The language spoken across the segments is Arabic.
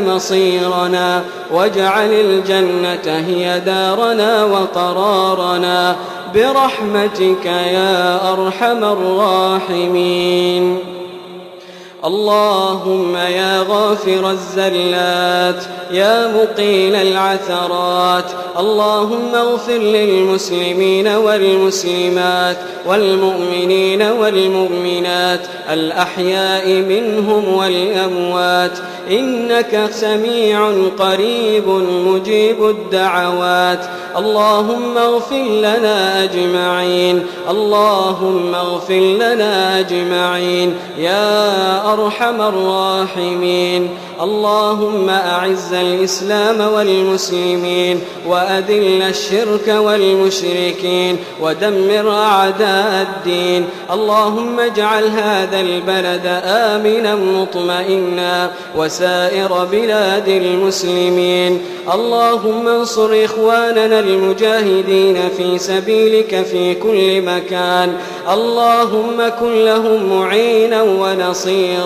مصيرنا واجعل الجنة هي دارنا وقرارنا. برحمتك يا أرحم الراحمين. اللهم يا غافر الزلات يا مقيل العثرات. اللهم اغفر للمسلمين والمسلمات والمؤمنين والمؤمنات الأحياء منهم والأموات. إنك سميع قريب مجيب الدعوات. اللهم اغفر لنا أجمعين اللهم اغفر لنا أجمعين. يا أرحم الراحمين. اللهم أعز الإسلام والمسلمين وأذل الشرك والمشركين ودمر أعداء الدين. اللهم اجعل هذا البلد آمنا مطمئنا وسائر بلاد المسلمين. اللهم انصر إخواننا المجاهدين في سبيلك في كل مكان. اللهم كن لهم معينا ونصيرا.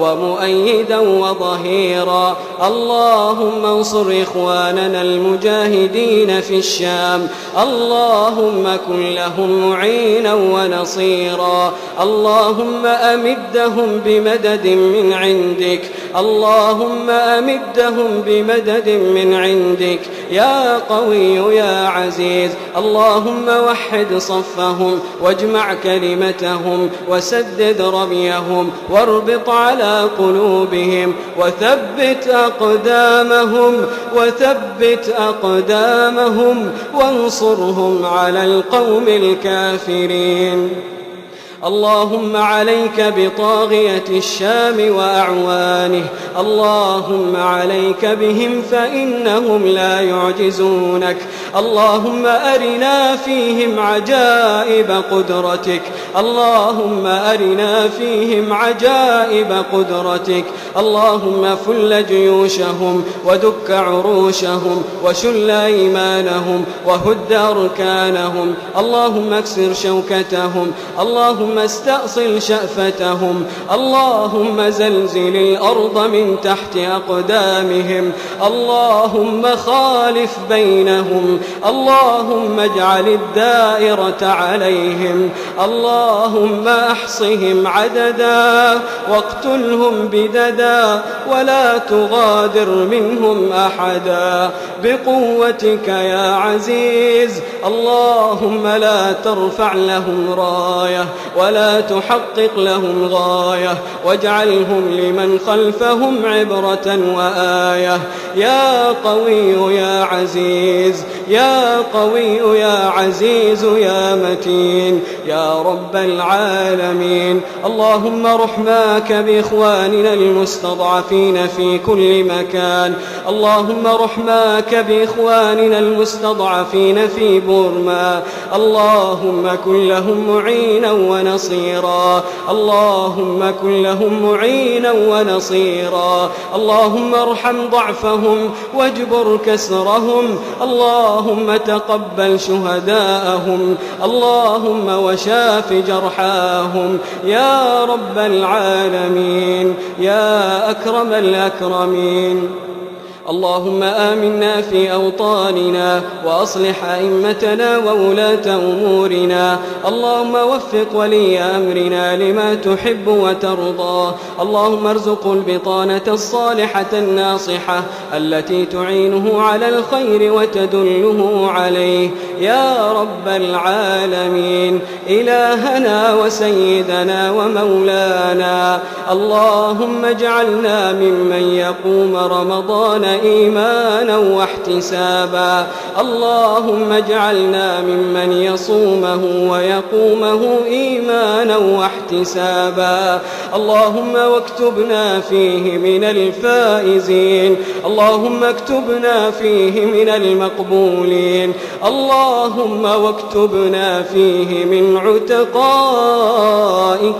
ومؤيدا وظهيرا. اللهم انصر إخواننا المجاهدين في الشام. اللهم كن لهم معينا ونصيرا. اللهم أمدهم بمدد من عندك. اللهم أمدهم بمدد من عندك. يا قوي يا عزيز اللهم وحد صفهم واجمع كلمتهم وسدد رميهم واربط على قلوبهم وثبت أقدامهم وثبت أقدامهم وانصرهم على القوم الكافرين. اللهم عليك بطاغية الشام وأعوانه اللهم عليك بهم فإنهم لا يعجزونك. اللهم أرنا فيهم عجائب قدرتك. اللهم أرنا فيهم عجائب قدرتك. اللهم فل جيوشهم ودك عروشهم وشل أيمانهم وهد أركانهم. اللهم اكسر شوكتهم. اللهم استأصل شأفتهم. اللهم زلزل الأرض من تحت أقدامهم. اللهم خالف بينهم. اللهم اجعل الدائرة عليهم. اللهم أحصهم عددا واقتلهم بددا ولا تغادر منهم أحدا. بقوتك يا عزيز. اللهم لا ترفع لهم راية ولا تحقق لهم غاية. واجعلهم لمن خلفهم عبرة وآية. يا قوي يا عزيز يا قوي يا عزيز يا متين يا رب العالمين. اللهم رحماك بإخواننا المستضعفين في كل مكان. اللهم رحماك بإخواننا المستضعفين في بورما. اللهم كن لهم معينا ونصيرا. اللهم كن لهم معينا ونصيرا. اللهم ارحم ضعفهم واجبر كسرهم. اللهم تقبل شهداءهم اللهم وشاف جرحاهم. يا رب العالمين يا أكرم الأكرمين. اللهم آمنا في أوطاننا وأصلح أئمتنا وولاة أمورنا. اللهم وفق ولي أمرنا لما تحب وترضى. اللهم ارزق البطانة الصالحة الناصحة التي تعينه على الخير وتدله عليه. يا رب العالمين إلهنا وسيدنا ومولانا اللهم اجعلنا ممن يقوم رمضان إيمانا واحتسابا. اللهم اجعلنا ممن يصومه ويقومه إيمانا واحتسابا. اللهم واكتبنا فيه من الفائزين. اللهم اكتبنا فيه من المقبولين. اللهم واكتبنا فيه من عتقائك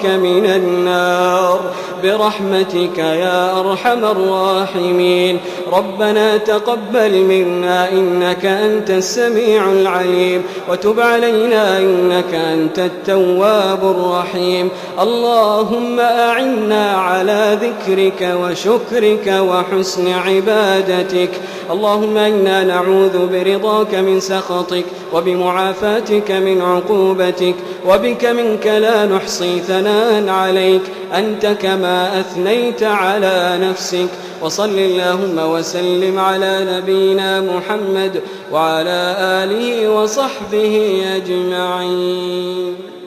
من النار. برحمتك يا أرحم الراحمين. ربنا تقبل منا إنك أنت السميع العليم وتب علينا إنك أنت التواب الرحيم اللهم أعنا على ذكرك وشكرك وحسن عبادتك اللهم إنا نعوذ برضاك من سخطك وبمعافاتك من عقوبتك وبك منك لا نحصي ثناء عليك أنت كما أثنيت على نفسك. وصل اللهم وسلم على نبينا محمد وعلى آله وصحبه أجمعين.